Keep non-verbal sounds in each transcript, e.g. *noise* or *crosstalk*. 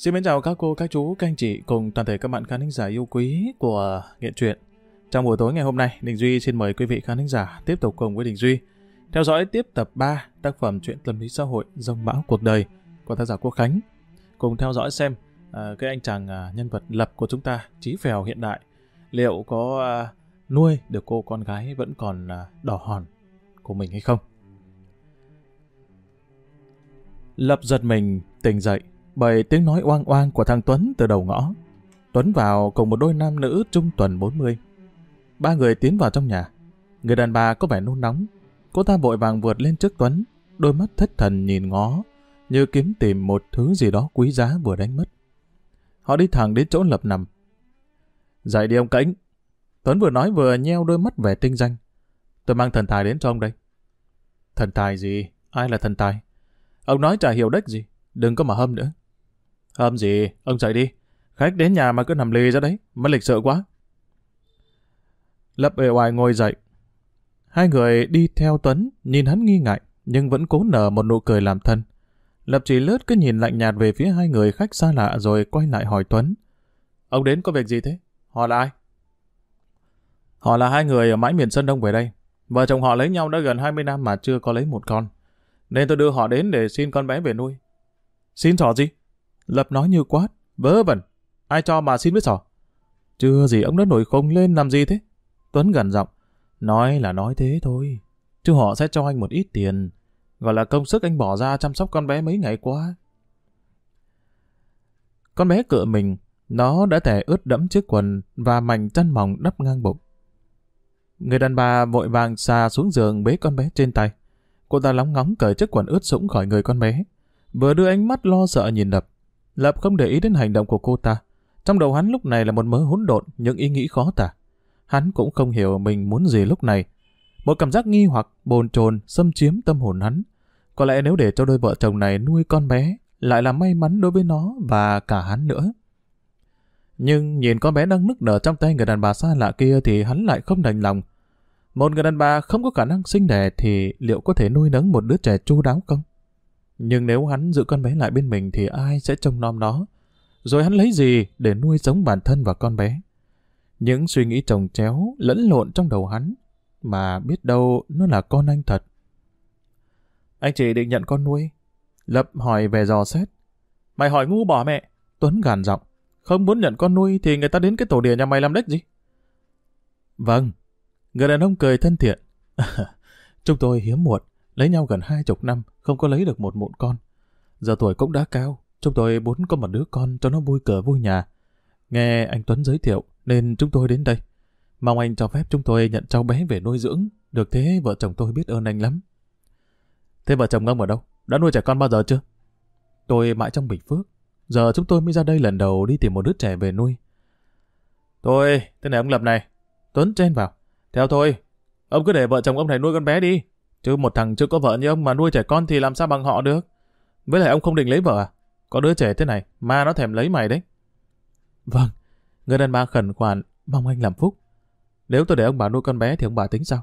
Xin mến chào các cô, các chú, các anh chị cùng toàn thể các bạn khán thính giả yêu quý của Nghiện Truyện. Trong buổi tối ngày hôm nay, Đình Duy xin mời quý vị khán thính giả tiếp tục cùng với Đình Duy theo dõi tiếp tập 3 tác phẩm truyện tâm lý xã hội Dông bão cuộc đời của tác giả Quốc Khánh. Cùng theo dõi xem uh, cái anh chàng uh, nhân vật lập của chúng ta, Chí Phèo hiện đại, liệu có uh, nuôi được cô con gái vẫn còn uh, đỏ hòn của mình hay không? Lập giật mình tỉnh dậy bởi tiếng nói oang oang của thằng Tuấn từ đầu ngõ. Tuấn vào cùng một đôi nam nữ trung tuần 40. Ba người tiến vào trong nhà. Người đàn bà có vẻ nôn nóng. Cô ta vội vàng vượt lên trước Tuấn, đôi mắt thất thần nhìn ngó, như kiếm tìm một thứ gì đó quý giá vừa đánh mất. Họ đi thẳng đến chỗ lập nằm. Dậy đi ông Cảnh. Tuấn vừa nói vừa nheo đôi mắt vẻ tinh danh. Tôi mang thần tài đến cho ông đây. Thần tài gì? Ai là thần tài? Ông nói chả hiểu đếch gì. Đừng có mà hâm nữa. Hâm gì? Ông dậy đi. Khách đến nhà mà cứ nằm lì ra đấy. Mất lịch sự quá. Lập bề ngoài ngồi dậy. Hai người đi theo Tuấn, nhìn hắn nghi ngại, nhưng vẫn cố nở một nụ cười làm thân. Lập chỉ lướt cứ nhìn lạnh nhạt về phía hai người khách xa lạ rồi quay lại hỏi Tuấn. Ông đến có việc gì thế? Họ là ai? Họ là hai người ở mãi miền Sơn Đông về đây. Vợ chồng họ lấy nhau đã gần 20 năm mà chưa có lấy một con. Nên tôi đưa họ đến để xin con bé về nuôi. Xin trò gì? Lập nói như quát, vớ vẩn. Ai cho mà xin với sỏ? Chưa gì ông đã nổi khùng lên làm gì thế? Tuấn gần giọng. Nói là nói thế thôi. Chứ họ sẽ cho anh một ít tiền. Gọi là công sức anh bỏ ra chăm sóc con bé mấy ngày qua. Con bé cựa mình, nó đã tẻ ướt đẫm chiếc quần và mảnh chăn mỏng đắp ngang bụng. Người đàn bà vội vàng xà xuống giường bế con bé trên tay. Cô ta lóng ngóng cởi chiếc quần ướt sũng khỏi người con bé. Vừa đưa ánh mắt lo sợ nhìn đập Lập không để ý đến hành động của cô ta. Trong đầu hắn lúc này là một mớ hỗn độn, những ý nghĩ khó tả. Hắn cũng không hiểu mình muốn gì lúc này. Một cảm giác nghi hoặc, bồn chồn xâm chiếm tâm hồn hắn. Có lẽ nếu để cho đôi vợ chồng này nuôi con bé, lại là may mắn đối với nó và cả hắn nữa. Nhưng nhìn con bé đang nức nở trong tay người đàn bà xa lạ kia thì hắn lại không đành lòng. Một người đàn bà không có khả năng sinh đẻ thì liệu có thể nuôi nấng một đứa trẻ chu đáo không? Nhưng nếu hắn giữ con bé lại bên mình thì ai sẽ trông nom nó? Rồi hắn lấy gì để nuôi sống bản thân và con bé? Những suy nghĩ trồng chéo, lẫn lộn trong đầu hắn, mà biết đâu nó là con anh thật. Anh chị định nhận con nuôi? Lập hỏi về dò xét. Mày hỏi ngu bỏ mẹ. Tuấn gàn giọng. Không muốn nhận con nuôi thì người ta đến cái tổ địa nhà mày làm đếch gì? Vâng. Người đàn ông cười thân thiện. *laughs* Chúng tôi hiếm muộn, lấy nhau gần hai chục năm, không có lấy được một mụn con. Giờ tuổi cũng đã cao, chúng tôi muốn có một đứa con cho nó vui cờ vui nhà. Nghe anh Tuấn giới thiệu, nên chúng tôi đến đây. Mong anh cho phép chúng tôi nhận cháu bé về nuôi dưỡng, được thế vợ chồng tôi biết ơn anh lắm. Thế vợ chồng ông ở đâu? Đã nuôi trẻ con bao giờ chưa? Tôi mãi trong Bình Phước. Giờ chúng tôi mới ra đây lần đầu đi tìm một đứa trẻ về nuôi. tôi thế này ông Lập này. Tuấn chen vào. Theo tôi, ông cứ để vợ chồng ông này nuôi con bé đi. Chứ một thằng chưa có vợ như ông mà nuôi trẻ con thì làm sao bằng họ được. Với lại ông không định lấy vợ à? Có đứa trẻ thế này, mà nó thèm lấy mày đấy. Vâng, người đàn bà khẩn khoản, mong anh làm phúc. Nếu tôi để ông bà nuôi con bé thì ông bà tính sao?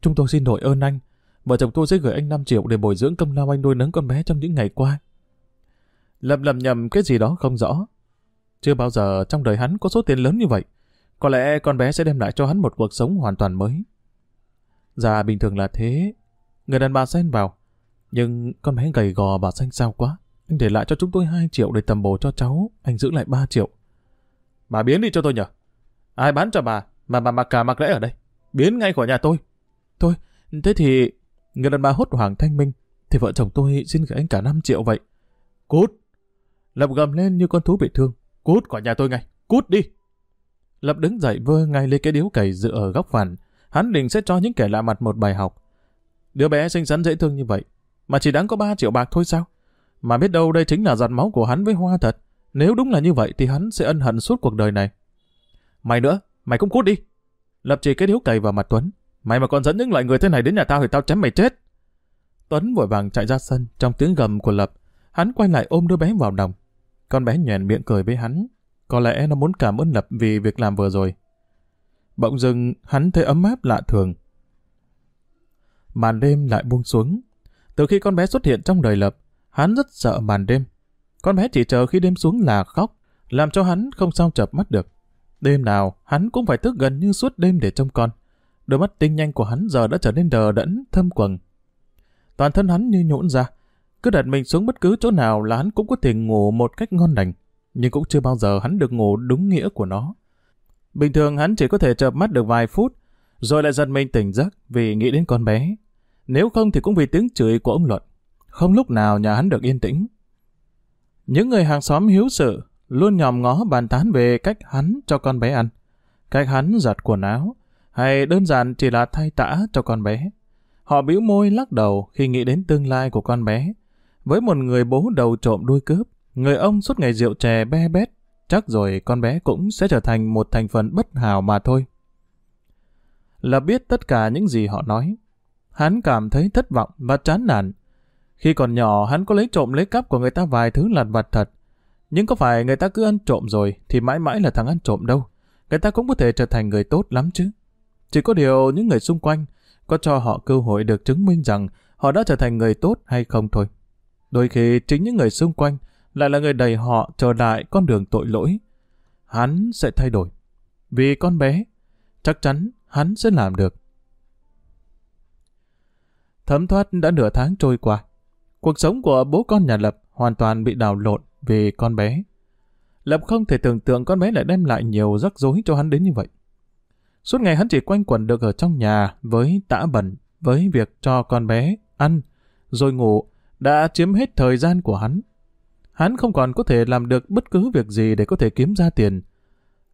Chúng tôi xin đổi ơn anh. Vợ chồng tôi sẽ gửi anh 5 triệu để bồi dưỡng công lao anh nuôi nấng con bé trong những ngày qua. Lầm lầm nhầm cái gì đó không rõ. Chưa bao giờ trong đời hắn có số tiền lớn như vậy. Có lẽ con bé sẽ đem lại cho hắn một cuộc sống hoàn toàn mới. Dạ bình thường là thế. Người đàn bà xen vào. Nhưng con bé gầy gò bà xanh sao quá. Anh để lại cho chúng tôi 2 triệu để tầm bổ cho cháu. Anh giữ lại 3 triệu. Bà biến đi cho tôi nhờ. Ai bán cho bà mà bà mặc cả mặc lẽ ở đây. Biến ngay khỏi nhà tôi. Thôi, thế thì... Người đàn bà hốt hoảng thanh minh. Thì vợ chồng tôi xin gửi anh cả 5 triệu vậy. Cút! Lập gầm lên như con thú bị thương. Cút khỏi nhà tôi ngay. Cút đi! Lập đứng dậy vơ ngay lấy cái điếu cày dựa ở góc phản. Hắn định sẽ cho những kẻ lạ mặt một bài học. Đứa bé xinh xắn dễ thương như vậy, mà chỉ đáng có 3 triệu bạc thôi sao? Mà biết đâu đây chính là giọt máu của hắn với hoa thật. Nếu đúng là như vậy thì hắn sẽ ân hận suốt cuộc đời này. Mày nữa, mày cũng cút đi. Lập chỉ cái điếu cày vào mặt Tuấn. Mày mà còn dẫn những loại người thế này đến nhà tao thì tao chém mày chết. Tuấn vội vàng chạy ra sân trong tiếng gầm của Lập. Hắn quay lại ôm đứa bé vào đồng. Con bé nhoèn miệng cười với hắn. Có lẽ nó muốn cảm ơn Lập vì việc làm vừa rồi. Bỗng dưng hắn thấy ấm áp lạ thường. Màn đêm lại buông xuống. Từ khi con bé xuất hiện trong đời Lập, hắn rất sợ màn đêm. Con bé chỉ chờ khi đêm xuống là khóc, làm cho hắn không sao chợp mắt được. Đêm nào, hắn cũng phải thức gần như suốt đêm để trông con. Đôi mắt tinh nhanh của hắn giờ đã trở nên đờ đẫn, thâm quầng. Toàn thân hắn như nhũn ra. Cứ đặt mình xuống bất cứ chỗ nào là hắn cũng có thể ngủ một cách ngon lành. Nhưng cũng chưa bao giờ hắn được ngủ đúng nghĩa của nó. Bình thường hắn chỉ có thể chợp mắt được vài phút, rồi lại giật mình tỉnh giấc vì nghĩ đến con bé. Nếu không thì cũng vì tiếng chửi của ông Luận. Không lúc nào nhà hắn được yên tĩnh. Những người hàng xóm hiếu sự luôn nhòm ngó bàn tán về cách hắn cho con bé ăn, cách hắn giặt quần áo, hay đơn giản chỉ là thay tã cho con bé. Họ bĩu môi lắc đầu khi nghĩ đến tương lai của con bé. Với một người bố đầu trộm đuôi cướp, người ông suốt ngày rượu chè be bét, chắc rồi con bé cũng sẽ trở thành một thành phần bất hảo mà thôi. Là biết tất cả những gì họ nói. Hắn cảm thấy thất vọng và chán nản. Khi còn nhỏ, hắn có lấy trộm lấy cắp của người ta vài thứ lặt vặt thật. Nhưng có phải người ta cứ ăn trộm rồi thì mãi mãi là thằng ăn trộm đâu. Người ta cũng có thể trở thành người tốt lắm chứ. Chỉ có điều những người xung quanh có cho họ cơ hội được chứng minh rằng họ đã trở thành người tốt hay không thôi. Đôi khi chính những người xung quanh lại là người đẩy họ trở lại con đường tội lỗi. Hắn sẽ thay đổi. Vì con bé, chắc chắn hắn sẽ làm được. Thấm thoát đã nửa tháng trôi qua. Cuộc sống của bố con nhà Lập hoàn toàn bị đảo lộn vì con bé. Lập không thể tưởng tượng con bé lại đem lại nhiều rắc rối cho hắn đến như vậy. Suốt ngày hắn chỉ quanh quẩn được ở trong nhà với tã bẩn, với việc cho con bé ăn, rồi ngủ, đã chiếm hết thời gian của hắn. Hắn không còn có thể làm được bất cứ việc gì để có thể kiếm ra tiền.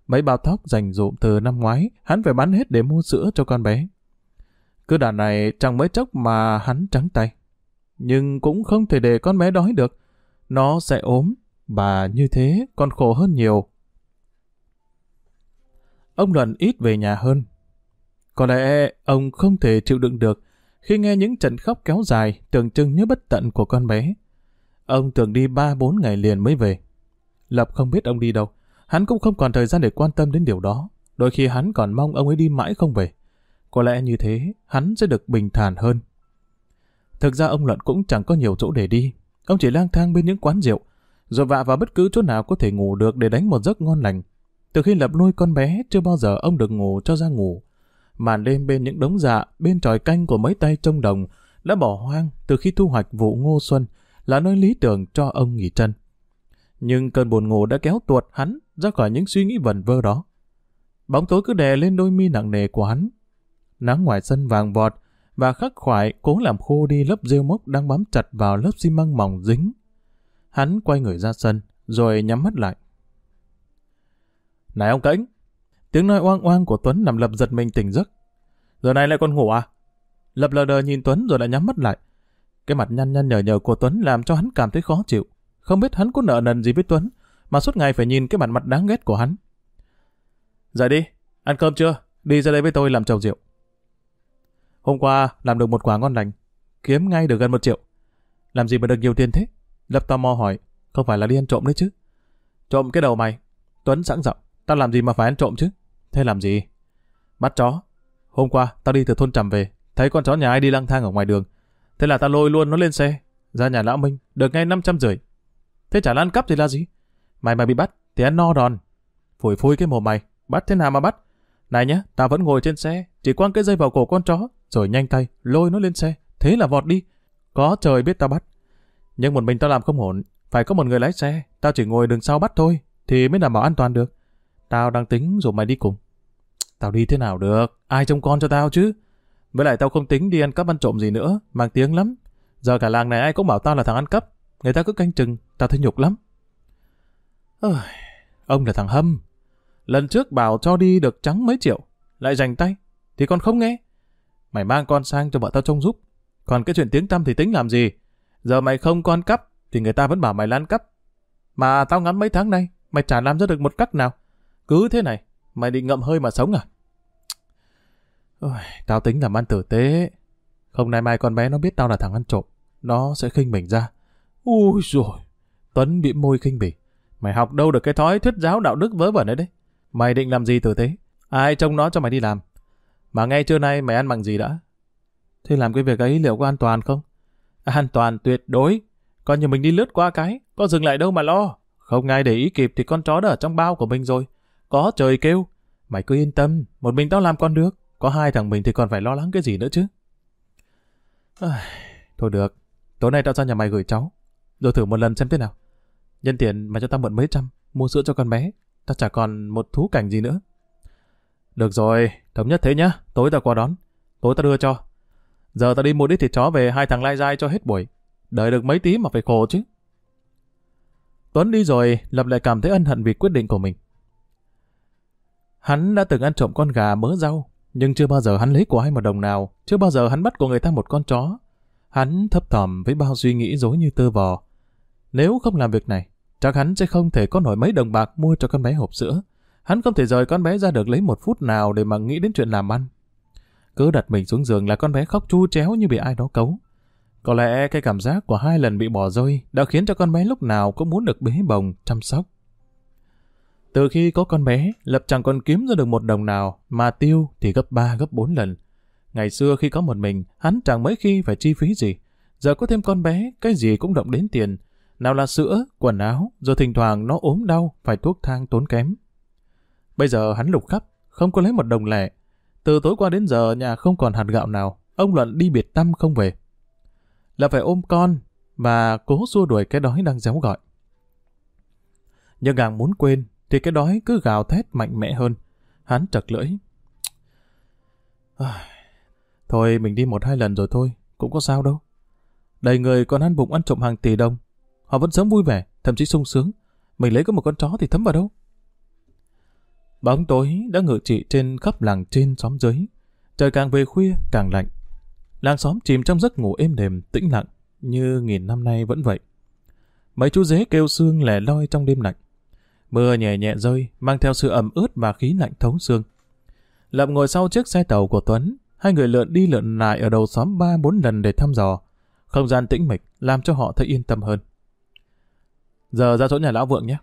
Mấy bao tóc dành dụm từ năm ngoái, hắn phải bán hết để mua sữa cho con bé. Cứ đàn này chẳng mấy chốc mà hắn trắng tay. Nhưng cũng không thể để con bé đói được. Nó sẽ ốm, và như thế còn khổ hơn nhiều. Ông Luận ít về nhà hơn. Có lẽ ông không thể chịu đựng được khi nghe những trận khóc kéo dài tưởng chừng như bất tận của con bé. Ông thường đi 3-4 ngày liền mới về. Lập không biết ông đi đâu. Hắn cũng không còn thời gian để quan tâm đến điều đó. Đôi khi hắn còn mong ông ấy đi mãi không về. Có lẽ như thế, hắn sẽ được bình thản hơn. Thực ra ông Luận cũng chẳng có nhiều chỗ để đi. Ông chỉ lang thang bên những quán rượu, rồi vạ vào bất cứ chỗ nào có thể ngủ được để đánh một giấc ngon lành. Từ khi lập nuôi con bé, chưa bao giờ ông được ngủ cho ra ngủ. Màn đêm bên những đống dạ, bên tròi canh của mấy tay trông đồng, đã bỏ hoang từ khi thu hoạch vụ ngô xuân, là nơi lý tưởng cho ông nghỉ chân. Nhưng cơn buồn ngủ đã kéo tuột hắn ra khỏi những suy nghĩ vẩn vơ đó. Bóng tối cứ đè lên đôi mi nặng nề của hắn. Nắng ngoài sân vàng vọt, và khắc khoải cố làm khô đi lớp rêu mốc đang bám chặt vào lớp xi măng mỏng dính. Hắn quay người ra sân, rồi nhắm mắt lại. Này ông Cánh! Tiếng nói oang oang của Tuấn nằm Lập giật mình tỉnh giấc. Giờ này lại còn ngủ à? Lập lờ đờ nhìn Tuấn rồi lại nhắm mắt lại. Cái mặt nhăn nhăn nhở nhở của Tuấn làm cho hắn cảm thấy khó chịu. Không biết hắn có nợ nần gì với Tuấn, mà suốt ngày phải nhìn cái mặt mặt đáng ghét của hắn. Dậy đi, ăn cơm chưa? Đi ra đây với tôi làm chầu rượu. Hôm qua làm được một quả ngon lành, kiếm ngay được gần một triệu. Làm gì mà được nhiều tiền thế? Lập tò mò hỏi, không phải là đi ăn trộm đấy chứ? Trộm cái đầu mày. Tuấn sẵn giọng, tao làm gì mà phải ăn trộm chứ? Thế làm gì? Bắt chó. Hôm qua tao đi từ thôn trầm về, thấy con chó nhà ai đi lang thang ở ngoài đường. Thế là ta lôi luôn nó lên xe, ra nhà lão Minh, được ngay năm trăm rưỡi. Thế chả là ăn cắp thì là gì? Mày mà bị bắt thì ăn no đòn. Phủi phui cái mồm mày, bắt thế nào mà bắt? Này nhá, tao vẫn ngồi trên xe, chỉ quăng cái dây vào cổ con chó, rồi nhanh tay lôi nó lên xe, thế là vọt đi. Có trời biết tao bắt. Nhưng một mình tao làm không ổn, phải có một người lái xe, tao chỉ ngồi đường sau bắt thôi, thì mới đảm bảo an toàn được. Tao đang tính rồi mày đi cùng. Tao đi thế nào được, ai trông con cho tao chứ? Với lại tao không tính đi ăn cắp ăn trộm gì nữa, mang tiếng lắm. Giờ cả làng này ai cũng bảo tao là thằng ăn cắp, người ta cứ canh chừng, tao thấy nhục lắm. Ơi, ông là thằng Hâm. Lần trước bảo cho đi được trắng mấy triệu, lại dành tay, thì con không nghe. Mày mang con sang cho vợ tao trông giúp. Còn cái chuyện tiếng tâm thì tính làm gì? Giờ mày không con cắp, thì người ta vẫn bảo mày lan cắp. Mà tao ngắm mấy tháng nay, mày chả làm ra được một cách nào. Cứ thế này, mày định ngậm hơi mà sống à? Ôi, tao tính làm ăn tử tế. Không nay mai con bé nó biết tao là thằng ăn trộm. Nó sẽ khinh mình ra. Ui rồi Tuấn bị môi khinh bỉ. Mày học đâu được cái thói thuyết giáo đạo đức vớ vẩn ấy đấy. Mày định làm gì tử tế? Ai trông nó cho mày đi làm? Mà ngay trưa nay mày ăn bằng gì đã? Thế làm cái việc ấy liệu có an toàn không? An toàn tuyệt đối. Coi như mình đi lướt qua cái, có dừng lại đâu mà lo. Không ai để ý kịp thì con chó đã ở trong bao của mình rồi. Có trời kêu. Mày cứ yên tâm, một mình tao làm con được. Có hai thằng mình thì còn phải lo lắng cái gì nữa chứ. thôi được, tối nay tao ra nhà mày gửi cháu. Rồi thử một lần xem thế nào. Nhân tiền mà cho tao mượn mấy trăm, mua sữa cho con bé. Tao chả còn một thú cảnh gì nữa. Được rồi, thống nhất thế nhá. Tối tao qua đón. Tối tao đưa cho. Giờ tao đi mua đít thịt chó về hai thằng lai dai cho hết buổi. Đợi được mấy tí mà phải khổ chứ. Tuấn đi rồi, Lập lại cảm thấy ân hận vì quyết định của mình. Hắn đã từng ăn trộm con gà mớ rau, nhưng chưa bao giờ hắn lấy của ai một đồng nào, chưa bao giờ hắn bắt của người ta một con chó. Hắn thấp thỏm với bao suy nghĩ dối như tơ vò. Nếu không làm việc này, chắc hắn sẽ không thể có nổi mấy đồng bạc mua cho con bé hộp sữa. Hắn không thể rời con bé ra được lấy một phút nào để mà nghĩ đến chuyện làm ăn. Cứ đặt mình xuống giường là con bé khóc chu chéo như bị ai đó cấu. Có lẽ cái cảm giác của hai lần bị bỏ rơi đã khiến cho con bé lúc nào cũng muốn được bế bồng, chăm sóc. Từ khi có con bé, Lập chẳng còn kiếm ra được một đồng nào, mà tiêu thì gấp 3 gấp 4 lần. Ngày xưa khi có một mình, hắn chẳng mấy khi phải chi phí gì. Giờ có thêm con bé, cái gì cũng động đến tiền. Nào là sữa, quần áo, rồi thỉnh thoảng nó ốm đau, phải thuốc thang tốn kém. Bây giờ hắn lục khắp, không có lấy một đồng lẻ. Từ tối qua đến giờ nhà không còn hạt gạo nào, ông Luận đi biệt tâm không về. Là phải ôm con, và cố xua đuổi cái đói đang réo gọi. Nhưng càng muốn quên, thì cái đói cứ gào thét mạnh mẽ hơn. Hắn chật lưỡi. Thôi mình đi một hai lần rồi thôi, cũng có sao đâu. Đầy người còn ăn bụng ăn trộm hàng tỷ đồng. Họ vẫn sống vui vẻ, thậm chí sung sướng. Mình lấy có một con chó thì thấm vào đâu. Bóng tối đã ngự trị trên khắp làng trên xóm dưới. Trời càng về khuya càng lạnh. Làng xóm chìm trong giấc ngủ êm đềm, tĩnh lặng, như nghìn năm nay vẫn vậy. Mấy chú dế kêu xương lẻ loi trong đêm lạnh. Mưa nhẹ nhẹ rơi, mang theo sự ẩm ướt và khí lạnh thấu xương. Lập ngồi sau chiếc xe tàu của Tuấn, hai người lượn đi lượn lại ở đầu xóm ba bốn lần để thăm dò. Không gian tĩnh mịch làm cho họ thấy yên tâm hơn. Giờ ra chỗ nhà lão vượng nhé.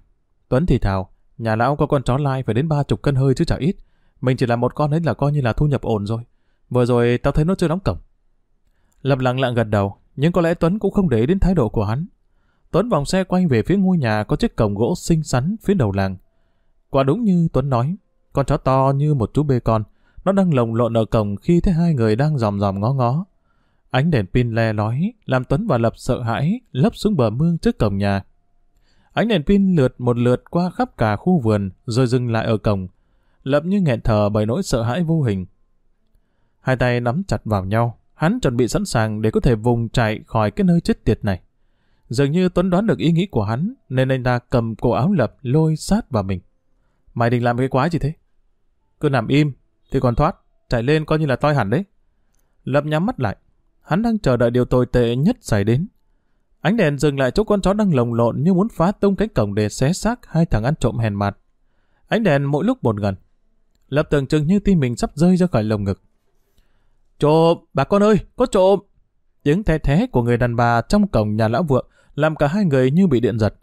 Tuấn thì thào, nhà lão có con chó lai phải đến ba chục cân hơi chứ chả ít. Mình chỉ làm một con ấy là coi như là thu nhập ổn rồi. Vừa rồi tao thấy nó chưa đóng cổng. Lập lặng lặng gật đầu, nhưng có lẽ Tuấn cũng không để đến thái độ của hắn. Tuấn vòng xe quay về phía ngôi nhà có chiếc cổng gỗ xinh xắn phía đầu làng. Quả đúng như Tuấn nói, con chó to như một chú bê con, nó đang lồng lộn ở cổng khi thấy hai người đang dòm dòm ngó ngó. Ánh đèn pin le lói, làm Tuấn và Lập sợ hãi, lấp xuống bờ mương trước cổng nhà. Ánh đèn pin lượt một lượt qua khắp cả khu vườn, rồi dừng lại ở cổng. Lập như nghẹn thở bởi nỗi sợ hãi vô hình. Hai tay nắm chặt vào nhau, hắn chuẩn bị sẵn sàng để có thể vùng chạy khỏi cái nơi chết tiệt này. Dường như Tuấn đoán được ý nghĩ của hắn, nên anh ta cầm cổ áo lập lôi sát vào mình. Mày định làm cái quái gì thế? Cứ nằm im, thì còn thoát, chạy lên coi như là toi hẳn đấy. Lập nhắm mắt lại, hắn đang chờ đợi điều tồi tệ nhất xảy đến. Ánh đèn dừng lại chỗ con chó đang lồng lộn như muốn phá tung cánh cổng để xé xác hai thằng ăn trộm hèn mặt. Ánh đèn mỗi lúc một gần. Lập tưởng chừng như tim mình sắp rơi ra khỏi lồng ngực. Trộm, bà con ơi, có trộm! Tiếng thé thé của người đàn bà trong cổng nhà lão vượng làm cả hai người như bị điện giật.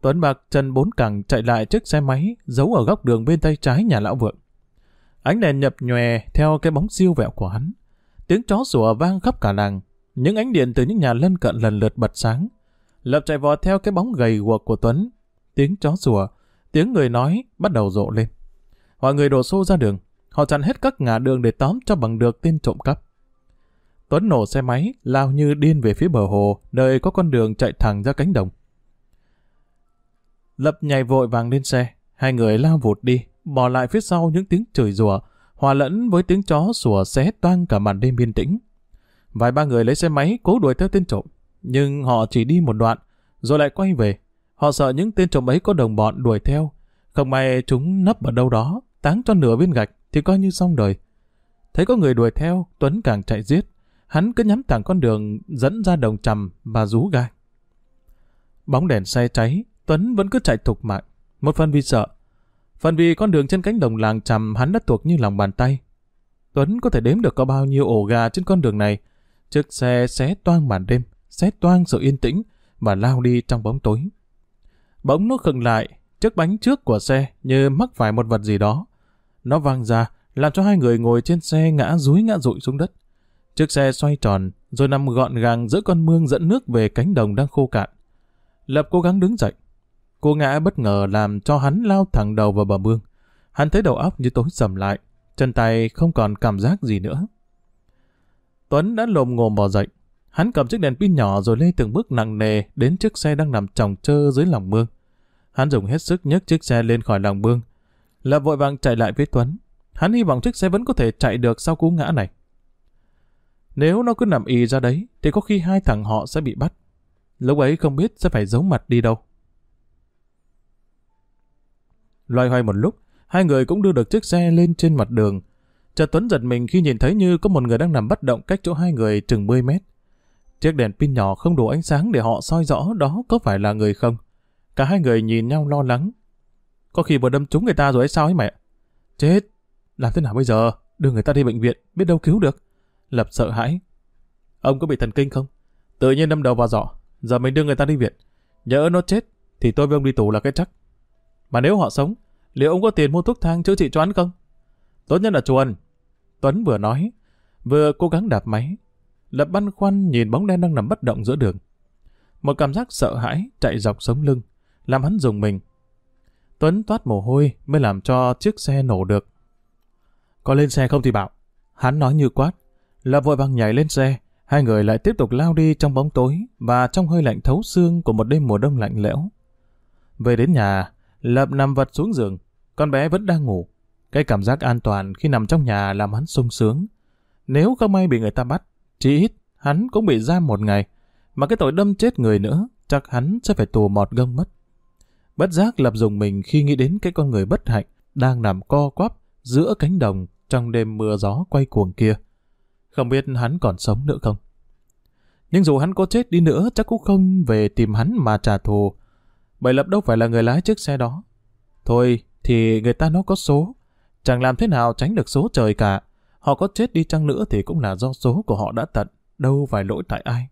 Tuấn Bạc chân bốn cẳng chạy lại chiếc xe máy giấu ở góc đường bên tay trái nhà lão vượng. Ánh đèn nhập nhòe theo cái bóng siêu vẹo của hắn. Tiếng chó sủa vang khắp cả làng. Những ánh điện từ những nhà lân cận lần lượt bật sáng. Lập chạy vọt theo cái bóng gầy guộc của Tuấn. Tiếng chó sủa, tiếng người nói bắt đầu rộ lên. Mọi người đổ xô ra đường. Họ chặn hết các ngã đường để tóm cho bằng được tên trộm cắp. Tuấn nổ xe máy, lao như điên về phía bờ hồ, nơi có con đường chạy thẳng ra cánh đồng. Lập nhảy vội vàng lên xe, hai người lao vụt đi, bỏ lại phía sau những tiếng chửi rủa, hòa lẫn với tiếng chó sủa xé toang cả màn đêm yên tĩnh. Vài ba người lấy xe máy cố đuổi theo tên trộm, nhưng họ chỉ đi một đoạn, rồi lại quay về. Họ sợ những tên trộm ấy có đồng bọn đuổi theo. Không may chúng nấp ở đâu đó, táng cho nửa viên gạch thì coi như xong đời. Thấy có người đuổi theo, Tuấn càng chạy giết. Hắn cứ nhắm thẳng con đường dẫn ra đồng trầm và rú gai. Bóng đèn xe cháy, Tuấn vẫn cứ chạy thục mạng. Một phần vì sợ, phần vì con đường trên cánh đồng làng trầm hắn đã thuộc như lòng bàn tay. Tuấn có thể đếm được có bao nhiêu ổ gà trên con đường này. Chiếc xe xé toang màn đêm, xé toang sự yên tĩnh và lao đi trong bóng tối. Bỗng nó khựng lại, chiếc bánh trước của xe như mắc phải một vật gì đó. Nó văng ra, làm cho hai người ngồi trên xe ngã rúi ngã rụi xuống đất. Chiếc xe xoay tròn, rồi nằm gọn gàng giữa con mương dẫn nước về cánh đồng đang khô cạn. Lập cố gắng đứng dậy. Cô ngã bất ngờ làm cho hắn lao thẳng đầu vào bờ mương. Hắn thấy đầu óc như tối sầm lại, chân tay không còn cảm giác gì nữa. Tuấn đã lồm ngồm bò dậy. Hắn cầm chiếc đèn pin nhỏ rồi lê từng bước nặng nề đến chiếc xe đang nằm tròng trơ dưới lòng mương. Hắn dùng hết sức nhấc chiếc xe lên khỏi lòng mương. Lập vội vàng chạy lại với Tuấn. Hắn hy vọng chiếc xe vẫn có thể chạy được sau cú ngã này. Nếu nó cứ nằm y ra đấy, thì có khi hai thằng họ sẽ bị bắt. Lúc ấy không biết sẽ phải giấu mặt đi đâu. Loay hoay một lúc, hai người cũng đưa được chiếc xe lên trên mặt đường. Chợt Tuấn giật mình khi nhìn thấy như có một người đang nằm bất động cách chỗ hai người chừng 10 mét. Chiếc đèn pin nhỏ không đủ ánh sáng để họ soi rõ đó có phải là người không. Cả hai người nhìn nhau lo lắng. Có khi vừa đâm trúng người ta rồi hay sao ấy mẹ? Chết! Làm thế nào bây giờ? Đưa người ta đi bệnh viện, biết đâu cứu được. Lập sợ hãi. Ông có bị thần kinh không? Tự nhiên đâm đầu vào giỏ. Giờ mình đưa người ta đi viện. Nhớ nó chết, thì tôi với ông đi tù là cái chắc. Mà nếu họ sống, liệu ông có tiền mua thuốc thang chữa trị cho hắn không? Tốt nhất là chuồn. Tuấn vừa nói, vừa cố gắng đạp máy. Lập băn khoăn nhìn bóng đen đang nằm bất động giữa đường. Một cảm giác sợ hãi chạy dọc sống lưng, làm hắn dùng mình. Tuấn toát mồ hôi mới làm cho chiếc xe nổ được. Có lên xe không thì bảo. Hắn nói như quát. Lập vội vàng nhảy lên xe. Hai người lại tiếp tục lao đi trong bóng tối và trong hơi lạnh thấu xương của một đêm mùa đông lạnh lẽo. Về đến nhà, Lập nằm vật xuống giường. Con bé vẫn đang ngủ. Cái cảm giác an toàn khi nằm trong nhà làm hắn sung sướng. Nếu không may bị người ta bắt, chỉ ít hắn cũng bị giam một ngày. Mà cái tội đâm chết người nữa, chắc hắn sẽ phải tù mọt gông mất. Bất giác lập dùng mình khi nghĩ đến cái con người bất hạnh đang nằm co quắp giữa cánh đồng trong đêm mưa gió quay cuồng kia. Không biết hắn còn sống nữa không? Nhưng dù hắn có chết đi nữa, chắc cũng không về tìm hắn mà trả thù. Bởi lập đâu phải là người lái chiếc xe đó. Thôi, thì người ta nó có số. Chẳng làm thế nào tránh được số trời cả. Họ có chết đi chăng nữa thì cũng là do số của họ đã tận. Đâu phải lỗi tại ai.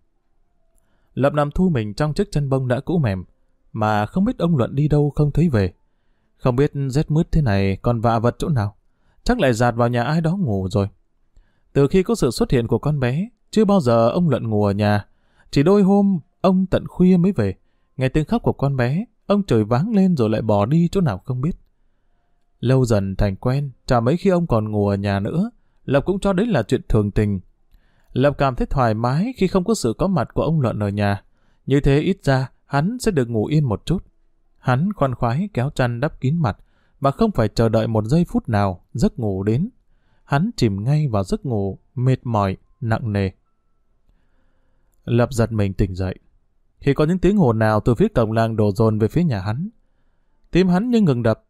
Lập nằm thu mình trong chiếc chân bông đã cũ mềm. Mà không biết ông Luận đi đâu không thấy về. Không biết rét mướt thế này còn vạ vật chỗ nào. Chắc lại dạt vào nhà ai đó ngủ rồi. Từ khi có sự xuất hiện của con bé, chưa bao giờ ông Luận ngủ ở nhà. Chỉ đôi hôm, ông tận khuya mới về. Nghe tiếng khóc của con bé, ông trời váng lên rồi lại bỏ đi chỗ nào không biết. Lâu dần thành quen, chả mấy khi ông còn ngủ ở nhà nữa, Lập cũng cho đấy là chuyện thường tình. Lập cảm thấy thoải mái khi không có sự có mặt của ông Luận ở nhà. Như thế ít ra, hắn sẽ được ngủ yên một chút. Hắn khoan khoái kéo chăn đắp kín mặt, và không phải chờ đợi một giây phút nào giấc ngủ đến. Hắn chìm ngay vào giấc ngủ, mệt mỏi, nặng nề. Lập giật mình tỉnh dậy. Khi có những tiếng hồn nào từ phía cổng làng đổ dồn về phía nhà hắn. Tim hắn như ngừng đập.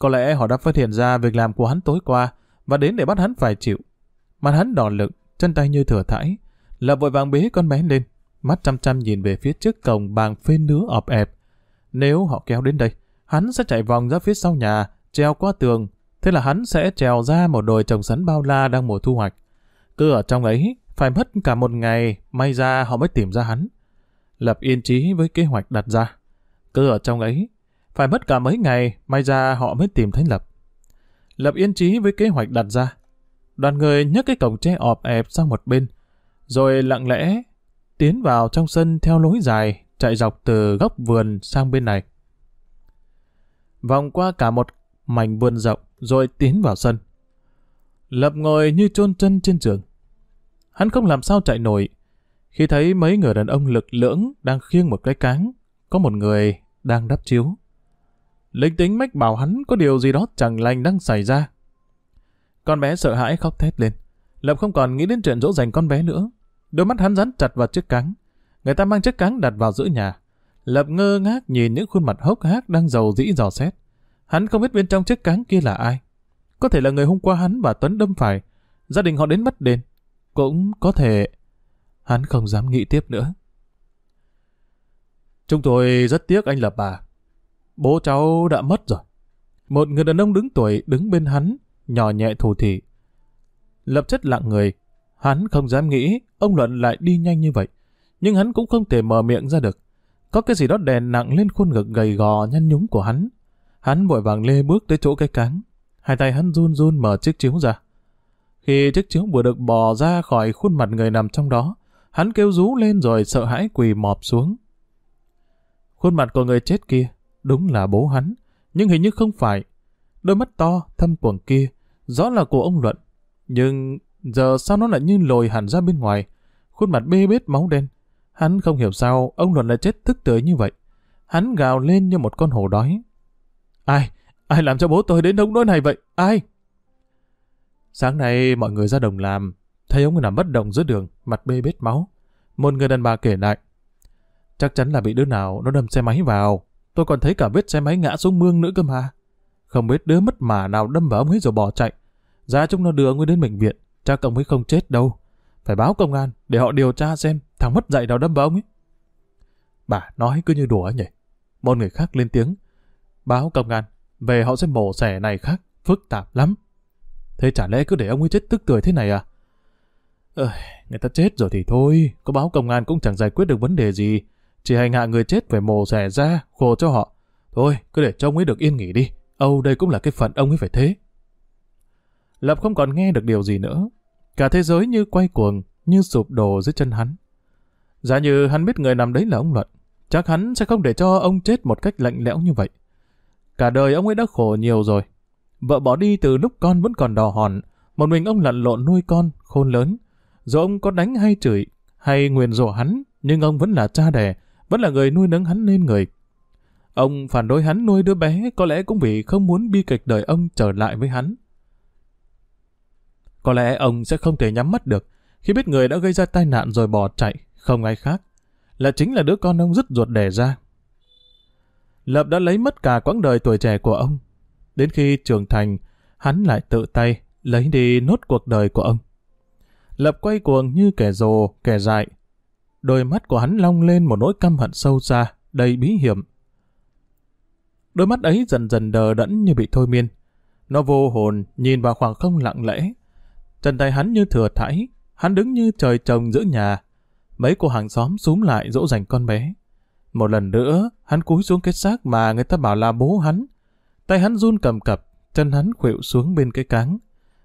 Có lẽ họ đã phát hiện ra việc làm của hắn tối qua và đến để bắt hắn phải chịu. Mặt hắn đỏ lực, chân tay như thừa thải. Lập vội vàng bế con bé lên, mắt chăm chăm nhìn về phía trước cổng bàng phên nứa ọp ẹp. Nếu họ kéo đến đây, hắn sẽ chạy vòng ra phía sau nhà, treo qua tường, thế là hắn sẽ trèo ra một đồi trồng sắn bao la đang mùa thu hoạch. Cứ ở trong ấy, phải mất cả một ngày, may ra họ mới tìm ra hắn. Lập yên trí với kế hoạch đặt ra. Cứ ở trong ấy, phải mất cả mấy ngày, may ra họ mới tìm thấy Lập. Lập yên trí với kế hoạch đặt ra. Đoàn người nhấc cái cổng tre ọp ẹp sang một bên, rồi lặng lẽ tiến vào trong sân theo lối dài, chạy dọc từ góc vườn sang bên này vòng qua cả một mảnh vườn rộng, rồi tiến vào sân. Lập ngồi như chôn chân trên giường. Hắn không làm sao chạy nổi. Khi thấy mấy người đàn ông lực lưỡng đang khiêng một cái cáng, có một người đang đắp chiếu. Linh tính mách bảo hắn có điều gì đó chẳng lành đang xảy ra. Con bé sợ hãi khóc thét lên. Lập không còn nghĩ đến chuyện dỗ dành con bé nữa. Đôi mắt hắn dán chặt vào chiếc cáng. Người ta mang chiếc cáng đặt vào giữa nhà. Lập ngơ ngác nhìn những khuôn mặt hốc hác đang giàu dĩ dò xét. Hắn không biết bên trong chiếc cáng kia là ai. Có thể là người hôm qua hắn và Tuấn đâm phải. Gia đình họ đến mất đền. Cũng có thể... Hắn không dám nghĩ tiếp nữa. Chúng tôi rất tiếc anh là bà. Bố cháu đã mất rồi. Một người đàn ông đứng tuổi đứng bên hắn, nhỏ nhẹ thủ thị. Lập chất lặng người. Hắn không dám nghĩ ông Luận lại đi nhanh như vậy. Nhưng hắn cũng không thể mở miệng ra được. Có cái gì đó đè nặng lên khuôn ngực gầy gò nhăn nhúng của hắn. Hắn vội vàng lê bước tới chỗ cái cáng. Hai tay hắn run run mở chiếc chiếu ra. Khi chiếc chiếu vừa được bò ra khỏi khuôn mặt người nằm trong đó, hắn kêu rú lên rồi sợ hãi quỳ mọp xuống. Khuôn mặt của người chết kia đúng là bố hắn, nhưng hình như không phải. Đôi mắt to, thâm quầng kia, rõ là của ông Luận. Nhưng giờ sao nó lại như lồi hẳn ra bên ngoài, khuôn mặt bê bết máu đen. Hắn không hiểu sao ông Luận lại chết thức tới như vậy. Hắn gào lên như một con hổ đói. Ai? Ai làm cho bố tôi đến nông nỗi này vậy? Ai? Sáng nay mọi người ra đồng làm, thấy ông nằm bất động giữa đường, mặt bê bết máu. Một người đàn bà kể lại. Chắc chắn là bị đứa nào nó đâm xe máy vào. Tôi còn thấy cả vết xe máy ngã xuống mương nữa cơ mà. Không biết đứa mất mà nào đâm vào ông ấy rồi bỏ chạy. Ra chúng nó đưa ông ấy đến bệnh viện. Chắc ông ấy không chết đâu. Phải báo công an để họ điều tra xem thằng mất dạy nào đâm vào ông ấy. Bà nói cứ như đùa nhỉ. Một người khác lên tiếng. Báo công an, về họ sẽ mổ xẻ này khác, phức tạp lắm. Thế chả lẽ cứ để ông ấy chết tức cười thế này à? Ơi, người ta chết rồi thì thôi, có báo công an cũng chẳng giải quyết được vấn đề gì. Chỉ hành hạ người chết phải mổ xẻ ra, khổ cho họ. Thôi, cứ để cho ông ấy được yên nghỉ đi. Âu đây cũng là cái phận ông ấy phải thế. Lập không còn nghe được điều gì nữa. Cả thế giới như quay cuồng, như sụp đổ dưới chân hắn. Giả như hắn biết người nằm đấy là ông Luận, chắc hắn sẽ không để cho ông chết một cách lạnh lẽo như vậy. Cả đời ông ấy đã khổ nhiều rồi. Vợ bỏ đi từ lúc con vẫn còn đò hòn, một mình ông lặn lộn nuôi con, khôn lớn. Dù ông có đánh hay chửi, hay nguyền rủa hắn, nhưng ông vẫn là cha đẻ, vẫn là người nuôi nấng hắn lên người. Ông phản đối hắn nuôi đứa bé có lẽ cũng vì không muốn bi kịch đời ông trở lại với hắn. Có lẽ ông sẽ không thể nhắm mắt được khi biết người đã gây ra tai nạn rồi bỏ chạy, không ai khác. Là chính là đứa con ông dứt ruột đẻ ra. Lập đã lấy mất cả quãng đời tuổi trẻ của ông. Đến khi trưởng thành, hắn lại tự tay lấy đi nốt cuộc đời của ông. Lập quay cuồng như kẻ rồ, kẻ dại. Đôi mắt của hắn long lên một nỗi căm hận sâu xa, đầy bí hiểm. Đôi mắt ấy dần dần đờ đẫn như bị thôi miên. Nó vô hồn, nhìn vào khoảng không lặng lẽ. Chân tay hắn như thừa thải, hắn đứng như trời trồng giữa nhà. Mấy cô hàng xóm xúm lại dỗ dành con bé. Một lần nữa, hắn cúi xuống cái xác mà người ta bảo là bố hắn. Tay hắn run cầm cập, chân hắn khuỵu xuống bên cái cáng.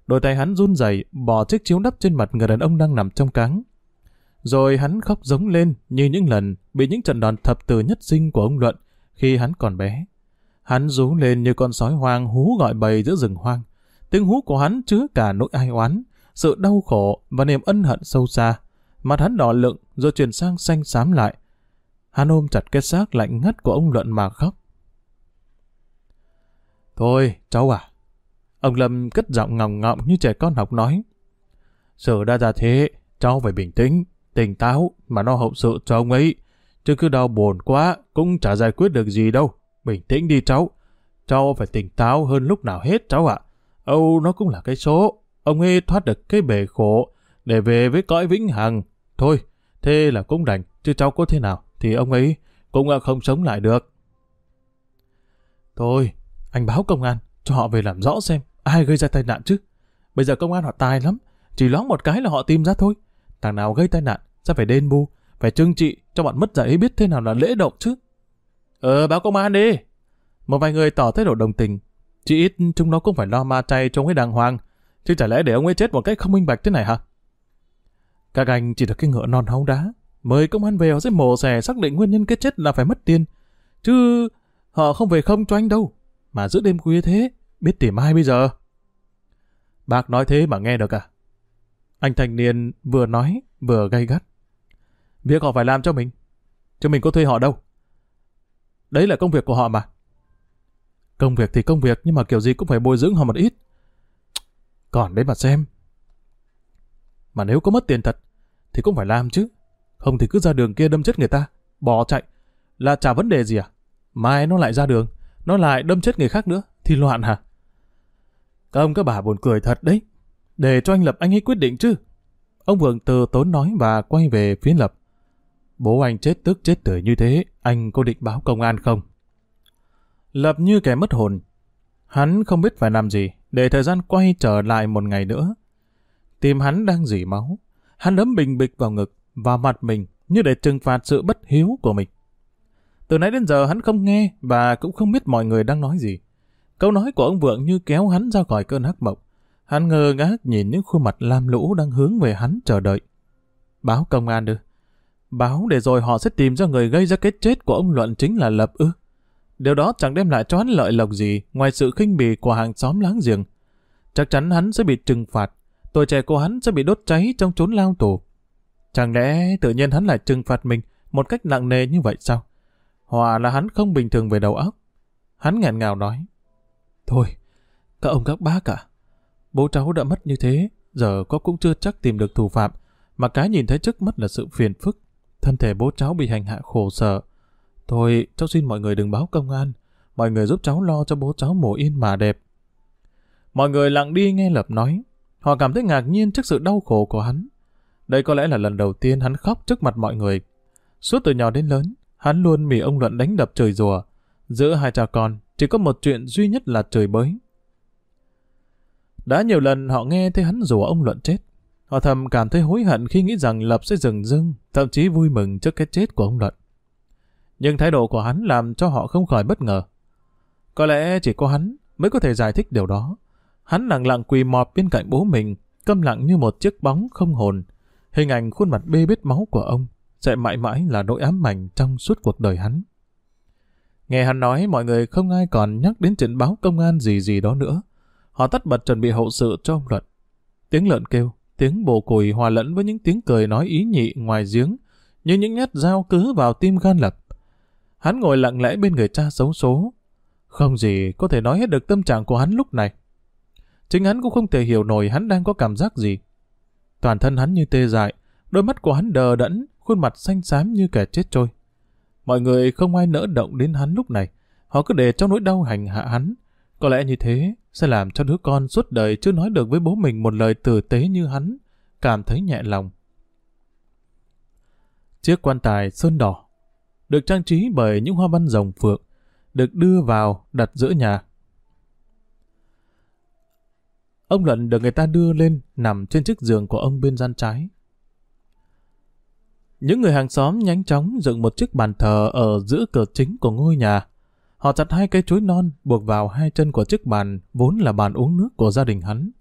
Đôi tay hắn run rẩy bỏ chiếc chiếu đắp trên mặt người đàn ông đang nằm trong cáng. Rồi hắn khóc giống lên như những lần bị những trận đòn thập tử nhất sinh của ông Luận khi hắn còn bé. Hắn rú lên như con sói hoang hú gọi bầy giữa rừng hoang. Tiếng hú của hắn chứa cả nỗi ai oán, sự đau khổ và niềm ân hận sâu xa. Mặt hắn đỏ lựng rồi chuyển sang xanh xám lại. Hắn ôm chặt cái xác lạnh ngắt của ông Luận mà khóc. Thôi, cháu à. Ông Lâm cất giọng ngọng ngọng như trẻ con học nói. Sự đã ra thế, cháu phải bình tĩnh, tỉnh táo mà lo hậu sự cho ông ấy. Chứ cứ đau buồn quá, cũng chả giải quyết được gì đâu. Bình tĩnh đi cháu. Cháu phải tỉnh táo hơn lúc nào hết cháu ạ. Âu nó cũng là cái số. Ông ấy thoát được cái bể khổ để về với cõi vĩnh hằng. Thôi, thế là cũng đành, chứ cháu có thế nào thì ông ấy cũng ờ, không sống lại được. Thôi, anh báo công an, cho họ về làm rõ xem ai gây ra tai nạn chứ. Bây giờ công an họ tài lắm, chỉ loáng một cái là họ tìm ra thôi. Thằng nào gây tai nạn, sẽ phải đền bù, phải trưng trị cho bọn mất dạy biết thế nào là lễ động chứ. Ờ, báo công an đi. Một vài người tỏ thái độ đồng tình. Chỉ ít chúng nó cũng phải lo ma chay trong cái đàng hoàng. Chứ chả lẽ để ông ấy chết một cách không minh bạch thế này hả? Các anh chỉ được cái ngựa non hóng đá. Mời công an về họ sẽ mổ xẻ xác định nguyên nhân cái chết là phải mất tiền. Chứ họ không về không cho anh đâu. Mà giữa đêm khuya thế, biết tìm ai bây giờ? Bác nói thế mà nghe được à? Anh thanh niên vừa nói vừa gay gắt. Việc họ phải làm cho mình. Chứ mình có thuê họ đâu. Đấy là công việc của họ mà. Công việc thì công việc nhưng mà kiểu gì cũng phải bồi dưỡng họ một ít. Còn đấy mà xem. Mà nếu có mất tiền thật thì cũng phải làm chứ. Không thì cứ ra đường kia đâm chết người ta, bỏ chạy. Là chả vấn đề gì à? Mai nó lại ra đường, nó lại đâm chết người khác nữa, thì loạn hả? Các ông các bà buồn cười thật đấy. Để cho anh Lập anh ấy quyết định chứ. Ông Vượng từ tốn nói và quay về phía Lập. Bố anh chết tức chết tử như thế, anh có định báo công an không? Lập như kẻ mất hồn. Hắn không biết phải làm gì, để thời gian quay trở lại một ngày nữa. Tim hắn đang dỉ máu. Hắn đấm bình bịch vào ngực, vào mặt mình, như để trừng phạt sự bất hiếu của mình. Từ nãy đến giờ hắn không nghe và cũng không biết mọi người đang nói gì. Câu nói của ông Vượng như kéo hắn ra khỏi cơn hắc mộng. Hắn ngơ ngác nhìn những khuôn mặt lam lũ đang hướng về hắn chờ đợi. Báo công an đưa. báo để rồi họ sẽ tìm ra người gây ra cái chết của ông Luận chính là Lập ư. Điều đó chẳng đem lại cho hắn lợi lộc gì ngoài sự khinh bỉ của hàng xóm láng giềng. Chắc chắn hắn sẽ bị trừng phạt, tuổi trẻ của hắn sẽ bị đốt cháy trong chốn lao tù. Chẳng lẽ tự nhiên hắn lại trừng phạt mình một cách nặng nề như vậy sao? Hòa là hắn không bình thường về đầu óc. Hắn nghẹn ngào nói. Thôi, các ông các bác cả. Bố cháu đã mất như thế, giờ có cũng chưa chắc tìm được thủ phạm, mà cái nhìn thấy trước mắt là sự phiền phức. Thân thể bố cháu bị hành hạ khổ sở. Thôi, cháu xin mọi người đừng báo công an. Mọi người giúp cháu lo cho bố cháu mổ yên mà đẹp. Mọi người lặng đi nghe Lập nói. Họ cảm thấy ngạc nhiên trước sự đau khổ của hắn. Đây có lẽ là lần đầu tiên hắn khóc trước mặt mọi người. Suốt từ nhỏ đến lớn, hắn luôn bị ông Luận đánh đập trời rùa. Giữa hai cha con, chỉ có một chuyện duy nhất là trời bới. Đã nhiều lần họ nghe thấy hắn rủa ông Luận chết. Họ thầm cảm thấy hối hận khi nghĩ rằng Lập sẽ dừng dưng, thậm chí vui mừng trước cái chết của ông Luận. Nhưng thái độ của hắn làm cho họ không khỏi bất ngờ. Có lẽ chỉ có hắn mới có thể giải thích điều đó. Hắn lặng lặng quỳ mọp bên cạnh bố mình, câm lặng như một chiếc bóng không hồn. Hình ảnh khuôn mặt bê bết máu của ông sẽ mãi mãi là nỗi ám ảnh trong suốt cuộc đời hắn. Nghe hắn nói mọi người không ai còn nhắc đến chuyện báo công an gì gì đó nữa. Họ tắt bật chuẩn bị hậu sự cho ông Luận. Tiếng lợn kêu, tiếng bồ cùi hòa lẫn với những tiếng cười nói ý nhị ngoài giếng, như những nhát dao cứ vào tim gan lập. Hắn ngồi lặng lẽ bên người cha xấu số. Không gì có thể nói hết được tâm trạng của hắn lúc này. Chính hắn cũng không thể hiểu nổi hắn đang có cảm giác gì. Toàn thân hắn như tê dại, đôi mắt của hắn đờ đẫn, khuôn mặt xanh xám như kẻ chết trôi. Mọi người không ai nỡ động đến hắn lúc này, họ cứ để cho nỗi đau hành hạ hắn. Có lẽ như thế sẽ làm cho đứa con suốt đời chưa nói được với bố mình một lời tử tế như hắn, cảm thấy nhẹ lòng. Chiếc quan tài sơn đỏ, được trang trí bởi những hoa văn rồng phượng, được đưa vào đặt giữa nhà. Ông Luận được người ta đưa lên nằm trên chiếc giường của ông bên gian trái. Những người hàng xóm nhanh chóng dựng một chiếc bàn thờ ở giữa cửa chính của ngôi nhà. Họ chặt hai cây chuối non buộc vào hai chân của chiếc bàn vốn là bàn uống nước của gia đình hắn.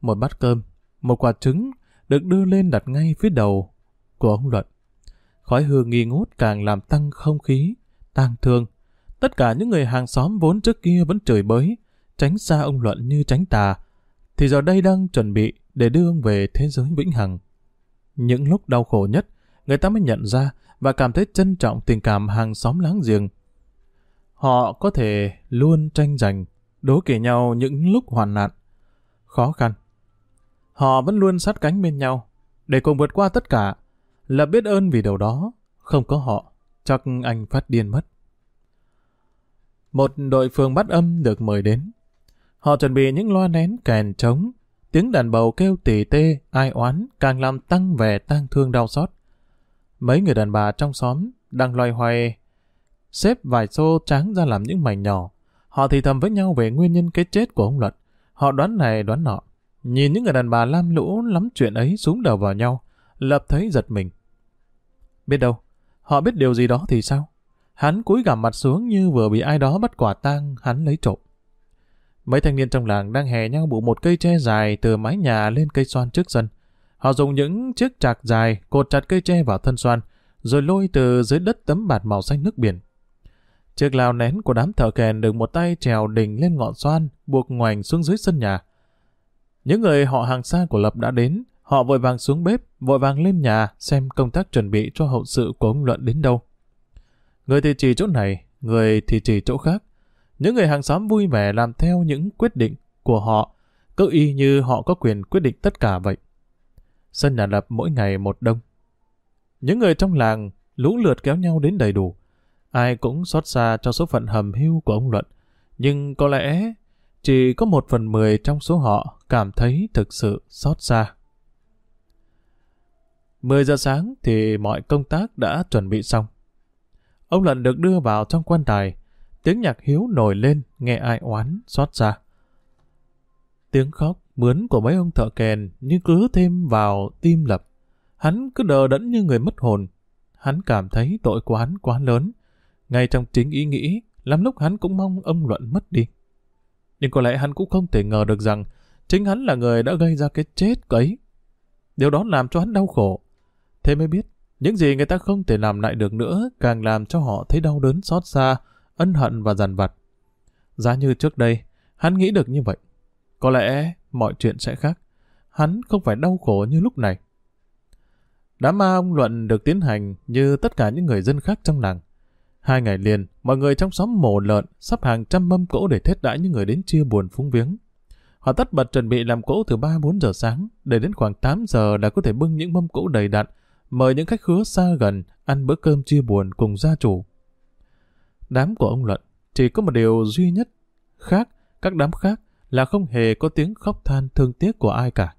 Một bát cơm, một quả trứng được đưa lên đặt ngay phía đầu của ông Luận. Khói hương nghi ngút càng làm tăng không khí, tang thương. Tất cả những người hàng xóm vốn trước kia vẫn chửi bới, tránh xa ông Luận như tránh tà, thì giờ đây đang chuẩn bị để đưa ông về thế giới vĩnh hằng. Những lúc đau khổ nhất, người ta mới nhận ra và cảm thấy trân trọng tình cảm hàng xóm láng giềng. Họ có thể luôn tranh giành, đố kể nhau những lúc hoàn nạn, khó khăn. Họ vẫn luôn sát cánh bên nhau, để cùng vượt qua tất cả, là biết ơn vì điều đó, không có họ, chắc anh phát điên mất. Một đội phường bắt âm được mời đến. Họ chuẩn bị những loa nén kèn trống, tiếng đàn bầu kêu tỉ tê, ai oán, càng làm tăng vẻ tang thương đau xót. Mấy người đàn bà trong xóm đang loay hoay xếp vài xô trắng ra làm những mảnh nhỏ. Họ thì thầm với nhau về nguyên nhân cái chết của ông Luận. Họ đoán này đoán nọ. Nhìn những người đàn bà lam lũ lắm chuyện ấy xuống đầu vào nhau, lập thấy giật mình. Biết đâu, họ biết điều gì đó thì sao? Hắn cúi gằm mặt xuống như vừa bị ai đó bắt quả tang hắn lấy trộm. Mấy thanh niên trong làng đang hè nhau bụ một cây tre dài từ mái nhà lên cây xoan trước sân. Họ dùng những chiếc chạc dài cột chặt cây tre vào thân xoan, rồi lôi từ dưới đất tấm bạt màu xanh nước biển. Chiếc lao nén của đám thợ kèn được một tay trèo đỉnh lên ngọn xoan, buộc ngoảnh xuống dưới sân nhà. Những người họ hàng xa của Lập đã đến, họ vội vàng xuống bếp, vội vàng lên nhà xem công tác chuẩn bị cho hậu sự của ông Luận đến đâu. Người thì chỉ chỗ này, người thì chỉ chỗ khác. Những người hàng xóm vui vẻ làm theo những quyết định của họ, cứ y như họ có quyền quyết định tất cả vậy. Sân nhà lập mỗi ngày một đông. Những người trong làng lũ lượt kéo nhau đến đầy đủ. Ai cũng xót xa cho số phận hầm hưu của ông Luận. Nhưng có lẽ chỉ có một phần mười trong số họ cảm thấy thực sự xót xa. 10 giờ sáng thì mọi công tác đã chuẩn bị xong. Ông Luận được đưa vào trong quan tài. Tiếng nhạc hiếu nổi lên, nghe ai oán, xót xa. Tiếng khóc, mướn của mấy ông thợ kèn như cứ thêm vào tim lập. Hắn cứ đờ đẫn như người mất hồn. Hắn cảm thấy tội của hắn quá lớn. Ngay trong chính ý nghĩ, lắm lúc hắn cũng mong ông Luận mất đi. Nhưng có lẽ hắn cũng không thể ngờ được rằng chính hắn là người đã gây ra cái chết ấy. Điều đó làm cho hắn đau khổ. Thế mới biết, Những gì người ta không thể làm lại được nữa càng làm cho họ thấy đau đớn xót xa, ân hận và dằn vặt. Giá như trước đây, hắn nghĩ được như vậy. Có lẽ mọi chuyện sẽ khác. Hắn không phải đau khổ như lúc này. Đám ma ông Luận được tiến hành như tất cả những người dân khác trong làng. Hai ngày liền, mọi người trong xóm mổ lợn sắp hàng trăm mâm cỗ để thết đãi những người đến chia buồn phúng viếng. Họ tất bật chuẩn bị làm cỗ từ 3-4 giờ sáng, để đến khoảng 8 giờ đã có thể bưng những mâm cỗ đầy đặn, mời những khách khứa xa gần ăn bữa cơm chia buồn cùng gia chủ. Đám của ông Luận chỉ có một điều duy nhất khác các đám khác là không hề có tiếng khóc than thương tiếc của ai cả.